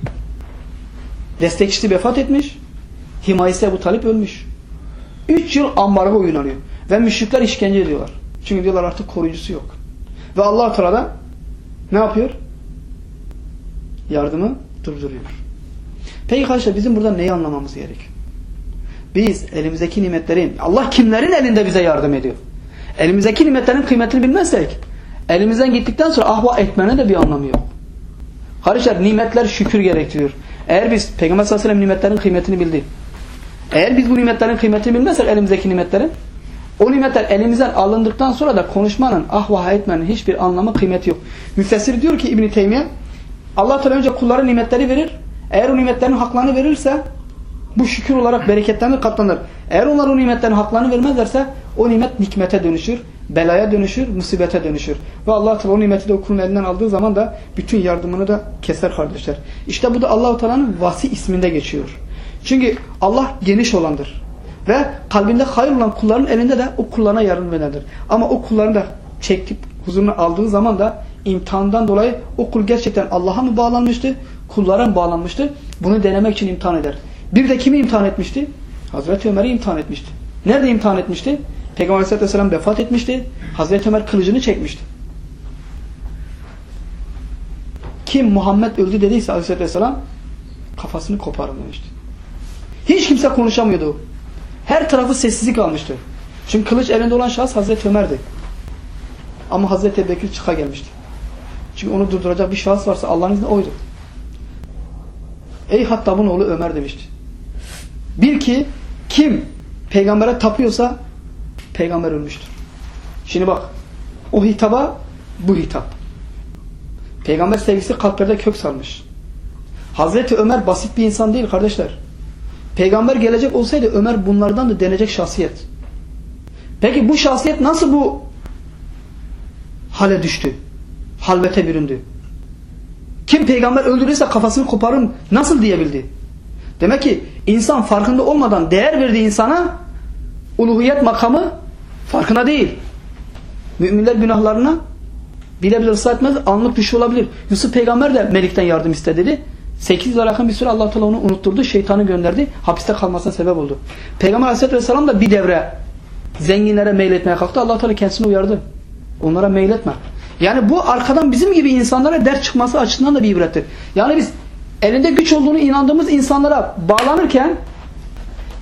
Destekçisi vefat etmiş. Himayesi Ebu Talip ölmüş. Üç yıl ambargo oynanıyor. Ve müşrikler işkence ediyorlar. Çünkü diyorlar artık koruyucusu yok. Ve Allah Teala ne yapıyor? yardımı durduruyor. Peki arkadaşlar bizim burada neyi anlamamız gerekiyor? Biz elimizdeki nimetlerin, Allah kimlerin elinde bize yardım ediyor? Elimizdeki nimetlerin kıymetini bilmezsek, elimizden gittikten sonra ahva etmene de bir anlamı yok. Kardeşler nimetler şükür gerektiriyor. Eğer biz Peygamber sallallahu aleyhi ve sellem nimetlerin kıymetini bildi. Eğer biz bu nimetlerin kıymetini bilmezsek elimizdeki nimetlerin, o nimetler elimizden alındıktan sonra da konuşmanın, ahva etmenin hiçbir anlamı, kıymeti yok. Müfessir diyor ki İbn-i Teymiye, Allah Teala önce kullara nimetleri verir. Eğer o nimetlerin haklarını verirse bu şükür olarak bereketlenir, katlanır. Eğer onlar o nimetlerin haklarını vermezlerse o nimet nikmete dönüşür, belaya dönüşür, musibete dönüşür. Ve Allah Teala o nimeti de o kulun elinden aldığı zaman da bütün yardımını da keser kardeşler. İşte bu da Allahu Teala'nın vasi isminde geçiyor. Çünkü Allah geniş olandır. Ve kalbinde hayır olan kulların elinde de o kullarına yardım edendir. Ama o kullarını da çekip huzuruna aldığı zaman da imtihandan dolayı o kul gerçekten Allah'a mı bağlanmıştı, kullara mı bağlanmıştı? Bunu denemek için imtihan eder. Bir de kimi imtihan etmişti? Hazreti Ömer'i imtihan etmişti. Nerede imtihan etmişti? Peygamber Aleyhisselatü Vesselam vefat etmişti. Hazreti Ömer kılıcını çekmişti. Kim Muhammed öldü dediyse Aleyhisselatü Vesselam kafasını koparın demişti. Hiç kimse konuşamıyordu. Her tarafı sessizlik almıştı. Çünkü kılıç elinde olan şahıs Hazreti Ömer'di. Ama Hazreti Bekir çıka gelmişti. Çünkü onu durduracak bir şahıs varsa Allah'ın izniyle oydu. Ey Hattab'ın oğlu Ömer demişti. Bil ki kim peygambere tapıyorsa peygamber ölmüştür. Şimdi bak o hitaba bu hitap. Peygamber sevgisi kalplerde kök salmış. Hazreti Ömer basit bir insan değil kardeşler. Peygamber gelecek olsaydı Ömer bunlardan da denecek şahsiyet. Peki bu şahsiyet nasıl bu hale düştü? Halvete büründü. Kim peygamber öldürürse kafasını koparım nasıl diyebildi? Demek ki insan farkında olmadan değer verdiği insana uluhiyet makamı farkına değil. Müminler günahlarına bile bile ıslah etmez, anlık düşü olabilir. Yusuf peygamber de Melik'ten yardım istedi. 8 yıl yakın bir süre Allah Teala onu unutturdu. Şeytanı gönderdi. Hapiste kalmasına sebep oldu. Peygamber Aleyhisselatü Vesselam da bir devre zenginlere meyletmeye kalktı. Allah Teala kendisini uyardı. Onlara meyletme. Yani bu arkadan bizim gibi insanlara ders çıkması açısından da bir ibrettir. Yani biz elinde güç olduğunu inandığımız insanlara bağlanırken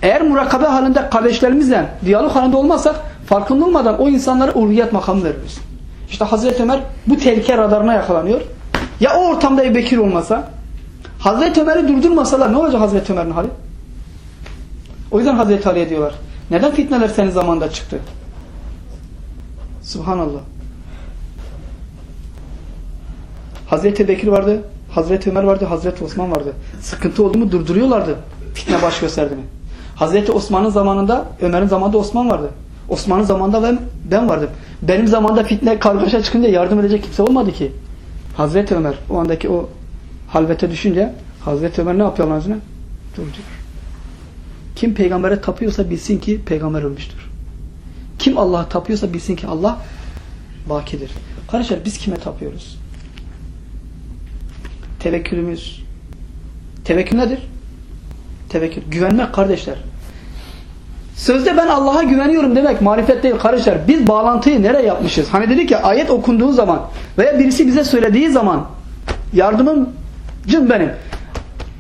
eğer murakabe halinde kardeşlerimizle diyalog halinde olmazsak farkında olmadan o insanlara ulviyet makamı veririz. İşte Hazreti Ömer bu tehlike radarına yakalanıyor. Ya o ortamda Ebu Bekir olmasa Hazreti Ömer'i durdurmasalar ne olacak Hazreti Ömer'in hali? O yüzden Hazreti Ali'ye diyorlar. Neden fitneler senin zamanında çıktı? Subhanallah. Hazreti Bekir vardı, Hazreti Ömer vardı, Hazreti Osman vardı. Sıkıntı oldu mu durduruyorlardı. Fitne baş gösterdi mi? Hazreti Osman'ın zamanında, Ömer'in zamanında Osman vardı. Osman'ın zamanında ben, ben vardım. Benim zamanında fitne kargaşa çıkınca yardım edecek kimse olmadı ki. Hazreti Ömer o andaki o halvete düşünce Hazreti Ömer ne yapıyor Allah'ın izniyle? Durduruyor. Kim peygambere tapıyorsa bilsin ki peygamber ölmüştür. Kim Allah'a tapıyorsa bilsin ki Allah bakidir. Kardeşler biz kime tapıyoruz? Tevekkülümüz. Tevekkül nedir? Tevekkül. Güvenmek kardeşler. Sözde ben Allah'a güveniyorum demek marifet değil kardeşler. Biz bağlantıyı nereye yapmışız? Hani dedik ya ayet okunduğu zaman veya birisi bize söylediği zaman yardımım cın benim.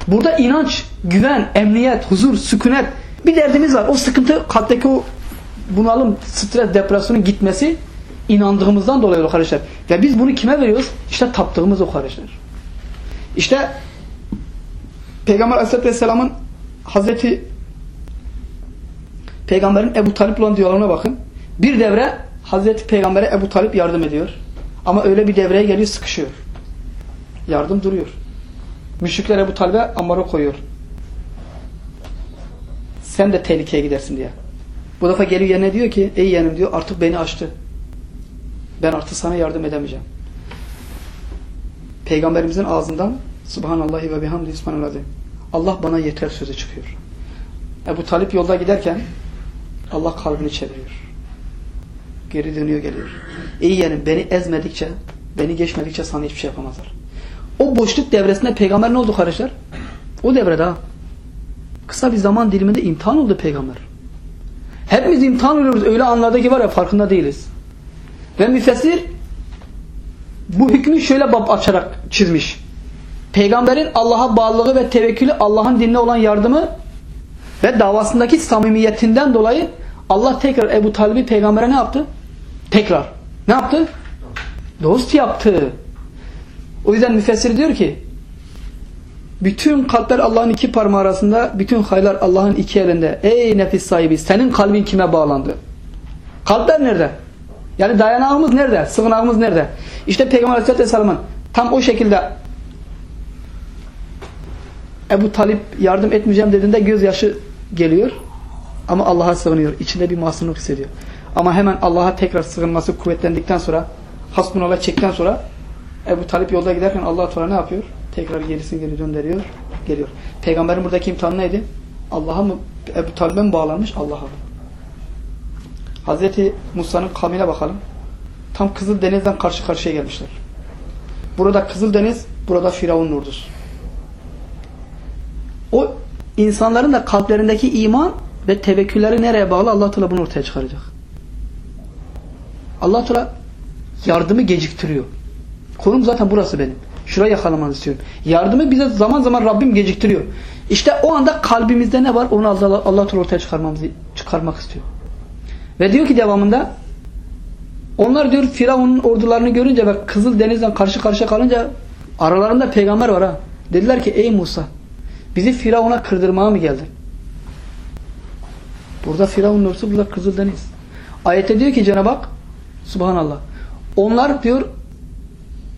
Burada inanç, güven, emniyet, huzur, sükunet bir derdimiz var. O sıkıntı kalpteki o bunalım, stres, depresyonun gitmesi inandığımızdan dolayı o kardeşler. Ve biz bunu kime veriyoruz? İşte taptığımız o kardeşler. İşte Peygamber Aleyhisselatü Vesselam'ın Hazreti Peygamberin Ebu Talip olan diyaloguna bakın. Bir devre Hazreti Peygamber'e Ebu Talip yardım ediyor. Ama öyle bir devreye geliyor sıkışıyor. Yardım duruyor. Müşrikler Ebu Talib'e amara koyuyor. Sen de tehlikeye gidersin diye. Bu defa geliyor yerine diyor ki ey yeğenim diyor artık beni aştı. Ben artık sana yardım edemeyeceğim. Peygamberimizin ağzından Subhanallahi ve bihamdi ismanul Allah bana yeter sözü çıkıyor. Ebu Talip yolda giderken Allah kalbini çeviriyor. Geri dönüyor geliyor. İyi yeğenim beni ezmedikçe, beni geçmedikçe sana hiçbir şey yapamazlar. O boşluk devresinde peygamber ne oldu kardeşler? O devrede ha. Kısa bir zaman diliminde imtihan oldu peygamber. Hepimiz imtihan oluyoruz. Öyle anlarda ki var ya farkında değiliz. Ve müfessir bu hükmü şöyle bab açarak çizmiş. Peygamberin Allah'a bağlılığı ve tevekkülü Allah'ın dinine olan yardımı ve davasındaki samimiyetinden dolayı Allah tekrar Ebu Talib'i peygambere ne yaptı? Tekrar. Ne yaptı? Dost yaptı. O yüzden müfessir diyor ki bütün kalpler Allah'ın iki parmağı arasında, bütün haylar Allah'ın iki elinde. Ey nefis sahibi senin kalbin kime bağlandı? Kalpler nerede? Yani dayanağımız nerede? Sığınağımız nerede? İşte Peygamber Aleyhisselatü Vesselam'ın tam o şekilde Ebu Talip yardım etmeyeceğim dediğinde gözyaşı geliyor. Ama Allah'a sığınıyor. İçinde bir masumluk hissediyor. Ama hemen Allah'a tekrar sığınması kuvvetlendikten sonra hasbunallah çekten sonra Ebu Talip yolda giderken Allah Teala ne yapıyor? Tekrar gerisini geri gönderiyor. Geliyor. Peygamberin buradaki imtihanı neydi? Allah'a mı Ebu Talip'e mi bağlanmış? Allah'a. Hazreti Musa'nın kavmine bakalım. Tam Kızıl Deniz'den karşı karşıya gelmişler. Burada Kızıl Deniz, burada Firavun ordusu. O insanların da kalplerindeki iman ve tevekkülleri nereye bağlı? Allah Teala bunu ortaya çıkaracak. Allah Teala yardımı geciktiriyor. Konum zaten burası benim. Şurayı yakalamanı istiyorum. Yardımı bize zaman zaman Rabbim geciktiriyor. İşte o anda kalbimizde ne var? Onu Allah, ortaya çıkarmamızı çıkarmak istiyor. Ve diyor ki devamında onlar diyor Firavun'un ordularını görünce ve Kızıl Deniz'den karşı karşıya kalınca aralarında peygamber var ha. Dediler ki ey Musa bizi Firavun'a kırdırmaya mı geldin? Burada Firavun ordusu burada Kızıl Deniz. Ayette diyor ki Cenab-ı Hak Subhanallah. Onlar diyor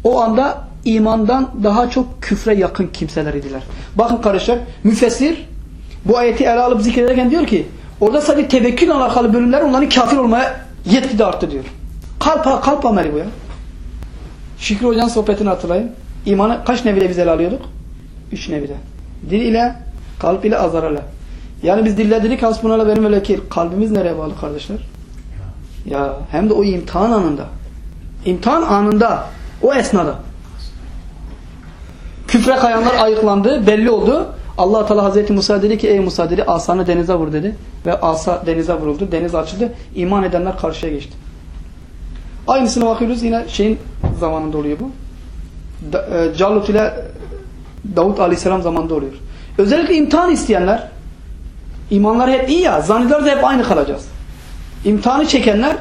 o anda imandan daha çok küfre yakın kimseler idiler. Bakın kardeşler müfessir bu ayeti ele alıp zikrederken diyor ki orada sadece tevekkül alakalı bölümler onların kafir olmaya yetkide arttı diyor. Kalp, kalp ameli bu ya. Şükrü Hoca'nın sohbetini hatırlayın. İmanı kaç nevide biz ele alıyorduk? Üç nevide. Dil ile, kalp ile, azar ile. Yani biz dille dedik hasbunala benim vekil. Kalbimiz nereye bağlı kardeşler? Ya hem de o imtihan anında. İmtihan anında. O esnada. Küfre kayanlar ayıklandı. Belli oldu. allah Teala Hazreti Musa dedi ki ey Musa dedi asanı denize vur dedi. Ve asa denize vuruldu. Deniz açıldı. İman edenler karşıya geçti. Aynısını bakıyoruz yine şeyin zamanında oluyor bu. Da, e, Callut ile Davut Aleyhisselam zamanında oluyor. Özellikle imtihan isteyenler imanları hep iyi ya zannediyorlar da hep aynı kalacağız. İmtihanı çekenler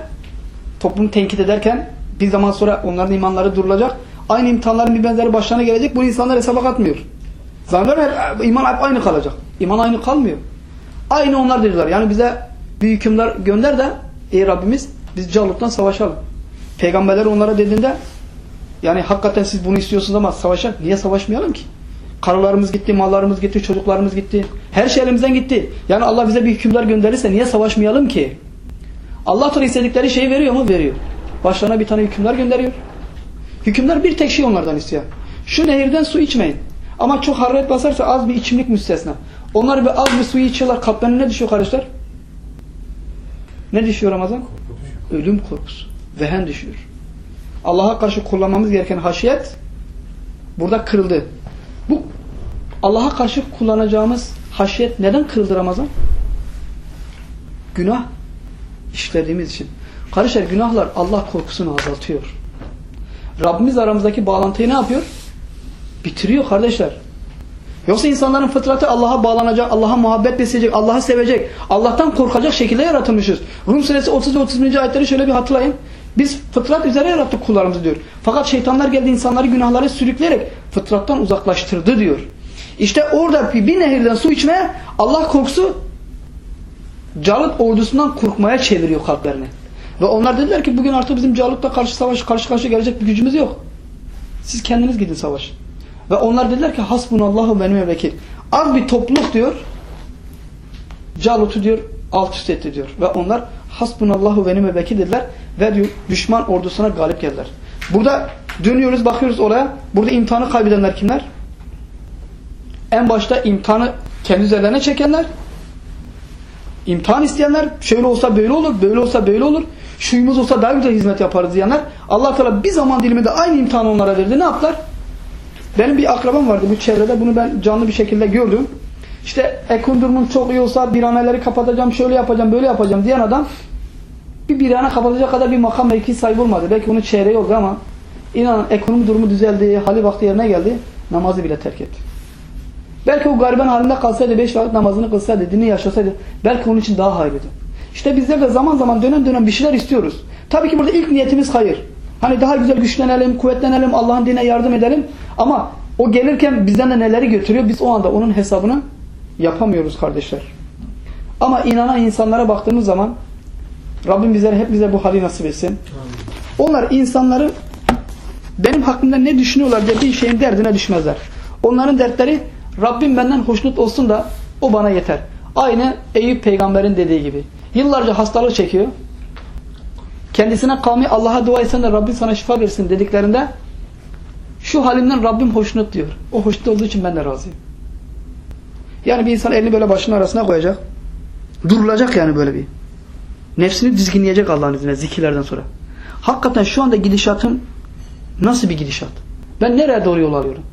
toplumu tenkit ederken bir zaman sonra onların imanları durulacak. Aynı imtihanların bir benzeri başlarına gelecek. Bu insanlar hesaba katmıyor. Zannediyorlar hep, iman hep aynı kalacak. İman aynı kalmıyor. Aynı onlar dediler. Yani bize bir hükümler gönder de ey Rabbimiz biz Calut'tan savaşalım. Peygamberler onlara dediğinde yani hakikaten siz bunu istiyorsunuz ama savaşak niye savaşmayalım ki? Karılarımız gitti, mallarımız gitti, çocuklarımız gitti. Her şey elimizden gitti. Yani Allah bize bir hükümler gönderirse niye savaşmayalım ki? Allah Teala istedikleri şeyi veriyor mu? Veriyor. Başlarına bir tane hükümler gönderiyor. Hükümler bir tek şey onlardan istiyor. Şu nehirden su içmeyin. Ama çok hararet basarsa az bir içimlik müstesna. Onlar bir az bir suyu içiyorlar. Kalplerine ne düşüyor kardeşler? Ne düşüyor Ramazan? Ölüm korkusu. Vehen düşüyor. Allah'a karşı kullanmamız gereken haşiyet burada kırıldı. Bu Allah'a karşı kullanacağımız haşiyet neden kırıldı Ramazan? Günah işlediğimiz için. Kardeşler günahlar Allah korkusunu azaltıyor. Rabbimiz aramızdaki bağlantıyı ne yapıyor? Bitiriyor kardeşler. Yoksa insanların fıtratı Allah'a bağlanacak, Allah'a muhabbet besleyecek, Allah'ı sevecek, Allah'tan korkacak şekilde yaratılmışız. Rum suresi 30 ve 31. ayetleri şöyle bir hatırlayın. Biz fıtrat üzere yarattık kullarımızı diyor. Fakat şeytanlar geldi insanları günahları sürükleyerek fıtrattan uzaklaştırdı diyor. İşte orada bir nehirden su içmeye Allah korkusu Calut ordusundan korkmaya çeviriyor kalplerini. Ve onlar dediler ki bugün artık bizim Calut'la karşı savaş karşı karşıya gelecek bir gücümüz yok. Siz kendiniz gidin savaş. Ve onlar dediler ki hasbunallahu ve ni'mel vekil. Az bir topluluk diyor Calut'u diyor alt üst etti diyor. Ve onlar hasbunallahu ve ni'mel vekil dediler ve diyor, düşman ordusuna galip geldiler. Burada dönüyoruz bakıyoruz oraya. Burada imtihanı kaybedenler kimler? En başta imtihanı kendi üzerlerine çekenler. İmtihan isteyenler şöyle olsa böyle olur, böyle olsa böyle olur. Şuyumuz olsa daha güzel hizmet yaparız diyenler. Allah Teala bir zaman diliminde aynı imtihanı onlara verdi. Ne yaptılar? Benim bir akrabam vardı bu çevrede. Bunu ben canlı bir şekilde gördüm. İşte ekonomi durumun çok iyi olsa bir ameleri kapatacağım, şöyle yapacağım, böyle yapacağım diyen adam bir birane kapatacak kadar bir makam mevki sahibi olmadı. Belki onun çeyreği oldu ama inanın ekonomi durumu düzeldi, hali vakti yerine geldi. namazı bile terk etti. Belki o gariban halinde kalsaydı, beş vakit namazını kılsaydı, dinini yaşasaydı, belki onun için daha hayırlıydı. İşte bizler de zaman zaman dönem dönem bir şeyler istiyoruz. Tabii ki burada ilk niyetimiz hayır. Hani daha güzel güçlenelim, kuvvetlenelim, Allah'ın dinine yardım edelim. Ama o gelirken bizden de neleri götürüyor? Biz o anda onun hesabını yapamıyoruz kardeşler. Ama inanan insanlara baktığımız zaman Rabbim bizlere hep bize bu hali nasip etsin. Onlar insanları benim hakkımda ne düşünüyorlar dediği şeyin derdine düşmezler. Onların dertleri Rabbim benden hoşnut olsun da o bana yeter. Aynı Eyüp peygamberin dediği gibi. Yıllarca hastalık çekiyor. Kendisine kavmi Allah'a dua etsen de Rabbim sana şifa versin dediklerinde şu halimden Rabbim hoşnut diyor. O hoşnut olduğu için ben de razıyım. Yani bir insan elini böyle başının arasına koyacak. Durulacak yani böyle bir. Nefsini dizginleyecek Allah'ın izniyle zikirlerden sonra. Hakikaten şu anda gidişatım nasıl bir gidişat? Ben nereye doğru yol alıyorum?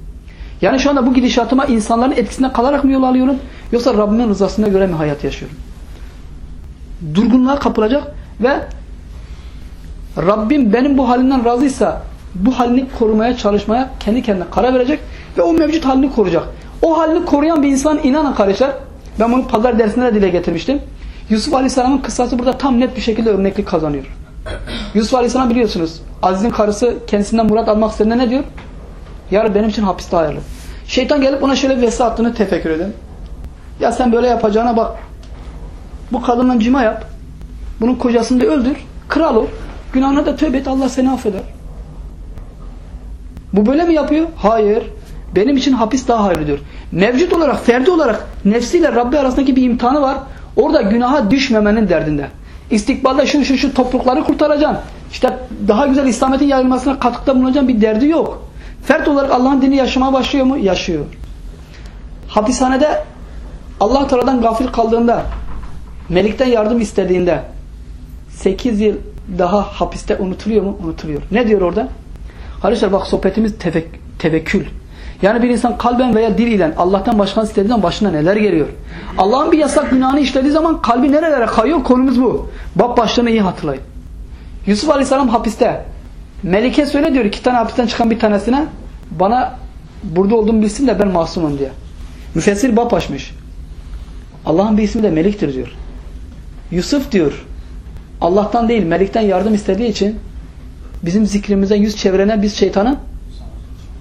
Yani şu anda bu gidişatıma insanların etkisinde kalarak mı yol alıyorum? Yoksa Rabbimin rızasına göre mi hayat yaşıyorum? Durgunluğa kapılacak ve Rabbim benim bu halimden razıysa bu halini korumaya çalışmaya kendi kendine karar verecek ve o mevcut halini koruyacak. O halini koruyan bir insan inanın kardeşler ben bunu pazar dersinde de dile getirmiştim. Yusuf Aleyhisselam'ın kıssası burada tam net bir şekilde örneklik kazanıyor. Yusuf Aleyhisselam biliyorsunuz Aziz'in karısı kendisinden murat almak istediğinde ne diyor? Yarın benim için hapiste ayarlı. Şeytan gelip ona şöyle bir vesi attığını tefekkür edin. Ya sen böyle yapacağına bak. Bu kadınla cima yap. Bunun kocasını da öldür. Kral ol. Günahına da tövbe et. Allah seni affeder. Bu böyle mi yapıyor? Hayır. Benim için hapis daha hayırlı diyor. Mevcut olarak, ferdi olarak nefsiyle Rabbi arasındaki bir imtihanı var. Orada günaha düşmemenin derdinde. İstikbalde şu şu şu toplulukları kurtaracaksın. İşte daha güzel İslamiyet'in yayılmasına katkıda bulunacağın bir derdi yok. Fert olarak Allah'ın dini yaşamaya başlıyor mu? Yaşıyor. Hapishanede Allah Teala'dan gafil kaldığında, Melik'ten yardım istediğinde 8 yıl daha hapiste unutuluyor mu? Unutuluyor. Ne diyor orada? Kardeşler bak sohbetimiz tevek tevekkül. Yani bir insan kalben veya dil ile Allah'tan başkasını istediği zaman başına neler geliyor? Allah'ın bir yasak günahını işlediği zaman kalbi nerelere kayıyor? Konumuz bu. Bak başlığını iyi hatırlayın. Yusuf Aleyhisselam hapiste. Melike söyle diyor iki tane hapisten çıkan bir tanesine bana burada olduğumu bilsin de ben masumum diye. Müfessir bab açmış. Allah'ın bir ismi de Melik'tir diyor. Yusuf diyor Allah'tan değil Melik'ten yardım istediği için bizim zikrimize yüz çevirene biz şeytanı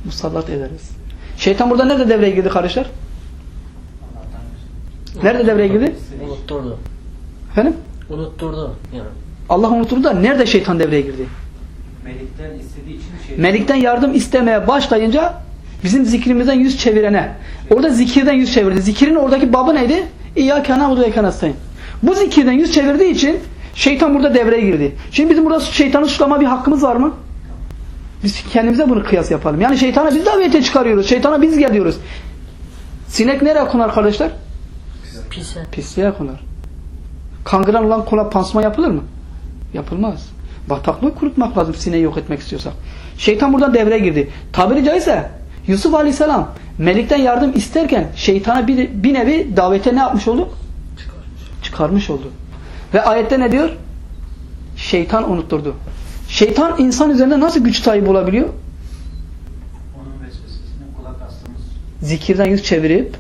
musallat ederiz. Şeytan burada nerede devreye girdi kardeşler? Nerede devreye girdi? Unutturdu. Efendim? Unutturdu. Yani. Allah unutturdu da nerede şeytan devreye girdi? Melikten istediği için şey. Melikten yardım istemeye başlayınca bizim zikrimizden yüz çevirene. Orada zikirden yüz çevirdi. Zikirin oradaki babı neydi? İyyâke na'budu ve iyyâke nestaîn. Bu zikirden yüz çevirdiği için şeytan burada devreye girdi. Şimdi bizim burada şeytanı suçlama bir hakkımız var mı? Biz kendimize bunu kıyas yapalım. Yani şeytana biz davete çıkarıyoruz. Şeytana biz geliyoruz. Sinek nereye konar kardeşler? Pise. Pisliğe konar. Kangren olan kola pansuma yapılır mı? Yapılmaz. Bataklığı kurutmak lazım sineği yok etmek istiyorsak. Şeytan buradan devreye girdi. Tabiri caizse Yusuf Aleyhisselam Melik'ten yardım isterken şeytana bir, bir nevi davete ne yapmış oldu? Çıkarmış. Oldu. Ve ayette ne diyor? Şeytan unutturdu. Şeytan insan üzerinde nasıl güç sahibi olabiliyor? Zikirden yüz çevirip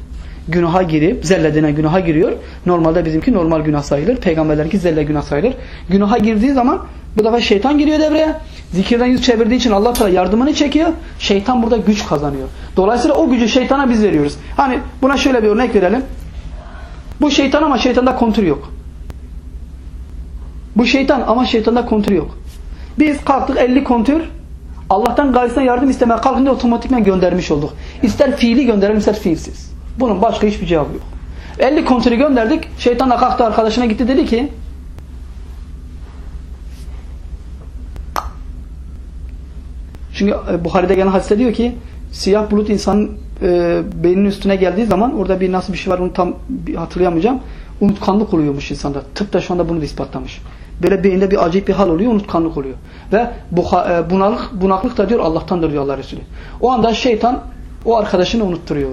günaha girip zellediğine günaha giriyor. Normalde bizimki normal günah sayılır. Peygamberlerinki zelle günah sayılır. Günaha girdiği zaman bu defa şeytan giriyor devreye. Zikirden yüz çevirdiği için Allah Teala yardımını çekiyor. Şeytan burada güç kazanıyor. Dolayısıyla o gücü şeytana biz veriyoruz. Hani buna şöyle bir örnek verelim. Bu şeytan ama şeytanda kontür yok. Bu şeytan ama şeytanda kontür yok. Biz kalktık 50 kontür Allah'tan gayrısına yardım istemeye kalkınca otomatikman göndermiş olduk. İster fiili gönderelim ister fiilsiz. Bunun başka hiçbir cevabı yok. 50 kontürü gönderdik. Şeytan da kalktı arkadaşına gitti dedi ki Çünkü e, Buhari'de gelen hadiste diyor ki siyah bulut insanın e, beyninin üstüne geldiği zaman orada bir nasıl bir şey var onu tam hatırlayamayacağım. Unutkanlık oluyormuş insanda. Tıp da şu anda bunu ispatlamış. Böyle beyinde bir acayip bir hal oluyor, unutkanlık oluyor. Ve bu e, bunaklık, bunaklık da diyor Allah'tandır diyor Allah Resulü. O anda şeytan o arkadaşını unutturuyor.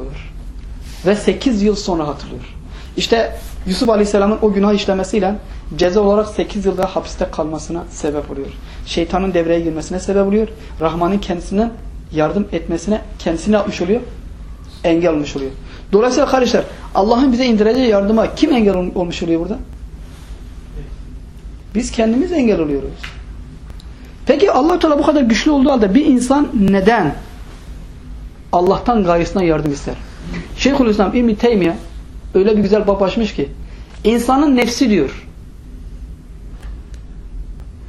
Ve 8 yıl sonra hatırlıyor. İşte Yusuf Aleyhisselam'ın o günah işlemesiyle ceza olarak 8 yılda hapiste kalmasına sebep oluyor. Şeytanın devreye girmesine sebep oluyor. Rahman'ın kendisinden yardım etmesine kendisini yapmış oluyor? Engel olmuş oluyor. Dolayısıyla kardeşler Allah'ın bize indireceği yardıma kim engel ol- olmuş oluyor burada? Biz kendimiz engel oluyoruz. Peki allah Teala bu kadar güçlü olduğu halde bir insan neden Allah'tan gayesinden yardım ister? Şeyhülislam İbn Teymiye öyle bir güzel bab ki insanın nefsi diyor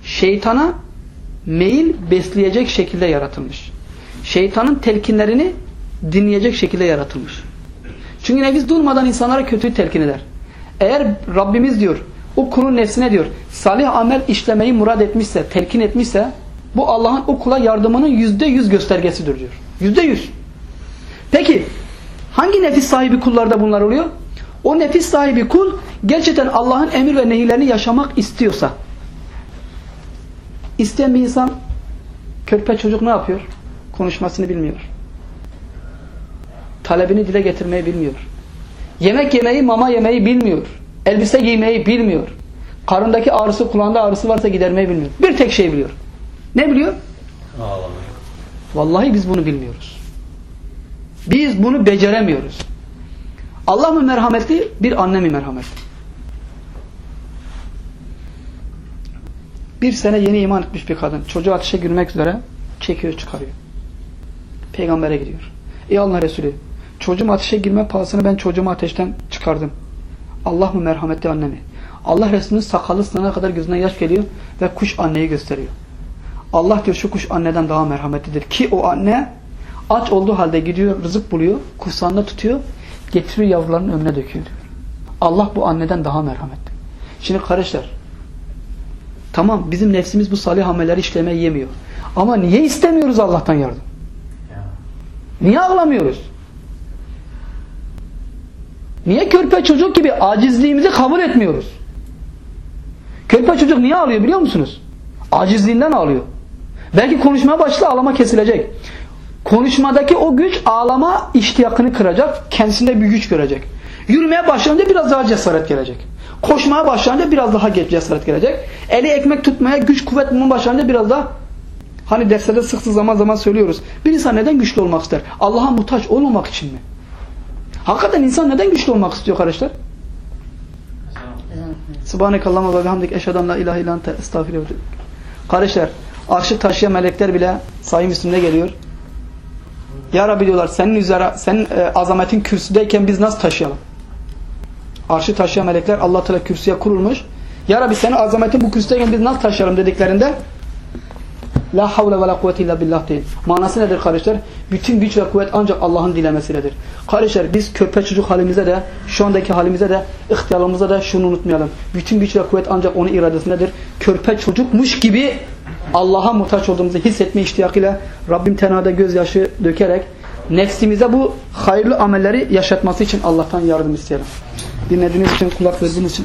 şeytana meyil besleyecek şekilde yaratılmış. Şeytanın telkinlerini dinleyecek şekilde yaratılmış. Çünkü nefis durmadan insanlara kötüyü telkin eder. Eğer Rabbimiz diyor o kulun nefsine diyor salih amel işlemeyi murad etmişse, telkin etmişse bu Allah'ın o kula yardımının yüzde yüz göstergesidir diyor. Yüzde yüz. Peki hangi nefis sahibi kullarda bunlar oluyor? O nefis sahibi kul gerçekten Allah'ın emir ve nehirlerini yaşamak istiyorsa isteyen bir insan körpe çocuk ne yapıyor? Konuşmasını bilmiyor. Talebini dile getirmeyi bilmiyor. Yemek yemeyi, mama yemeyi bilmiyor. Elbise giymeyi bilmiyor. Karındaki ağrısı, kulağında ağrısı varsa gidermeyi bilmiyor. Bir tek şey biliyor. Ne biliyor? Ağlamayı. Vallahi biz bunu bilmiyoruz. Biz bunu beceremiyoruz. Allah mı merhametli, bir anne mi merhametli? Bir sene yeni iman etmiş bir kadın. Çocuğu ateşe girmek üzere çekiyor çıkarıyor. Peygamber'e gidiyor. Ey Allah Resulü çocuğum ateşe girme pahasına ben çocuğumu ateşten çıkardım. Allah mı merhametli anne mi? Allah Resulü'nün sakalı sınana kadar gözüne yaş geliyor ve kuş anneyi gösteriyor. Allah diyor şu kuş anneden daha merhametlidir. Ki o anne aç olduğu halde gidiyor rızık buluyor. Kursağında tutuyor. Getiriyor yavrularının önüne döküyor diyor. Allah bu anneden daha merhametli. Şimdi kardeşler tamam bizim nefsimiz bu salih amelleri işlemeyi yemiyor. Ama niye istemiyoruz Allah'tan yardım? Niye ağlamıyoruz? Niye körpe çocuk gibi acizliğimizi kabul etmiyoruz? Körpe çocuk niye ağlıyor biliyor musunuz? Acizliğinden ağlıyor. Belki konuşmaya başla ağlama kesilecek. Konuşmadaki o güç ağlama iştiyakını kıracak. Kendisinde bir güç görecek. Yürümeye başlayınca biraz daha cesaret gelecek. Koşmaya başlayınca biraz daha geç cesaret gelecek. Eli ekmek tutmaya güç kuvvet bulmaya başlayınca biraz daha hani derslerde sık sık zaman zaman söylüyoruz. Bir insan neden güçlü olmak ister? Allah'a muhtaç olmamak için mi? Hakikaten insan neden güçlü olmak istiyor kardeşler? Subhanekallahumma ve bihamdik eşheden la ilahe illan te estağfirullah. Kardeşler, arşı taşıyan melekler bile sayı Müslim'de geliyor. Ya Rabbi diyorlar senin üzere senin e, azametin kürsüdeyken biz nasıl taşıyalım? Arşı taşıyan melekler Allah Teala kürsüye kurulmuş. Ya Rabbi senin azametin bu kürsüdeyken biz nasıl taşıyalım dediklerinde La havle ve la kuvvete illa billah değil. Manası nedir kardeşler? Bütün güç ve kuvvet ancak Allah'ın dilemesiyledir. Kardeşler biz körpe çocuk halimize de şu andaki halimize de ihtiyarlarımıza da şunu unutmayalım. Bütün güç ve kuvvet ancak onun iradesindedir. Körpe çocukmuş gibi Allah'a muhtaç olduğumuzu hissetme iştiyakıyla Rabbim tenada gözyaşı dökerek nefsimize bu hayırlı amelleri yaşatması için Allah'tan yardım isteyelim. Dinlediğiniz için kulak verdiğiniz için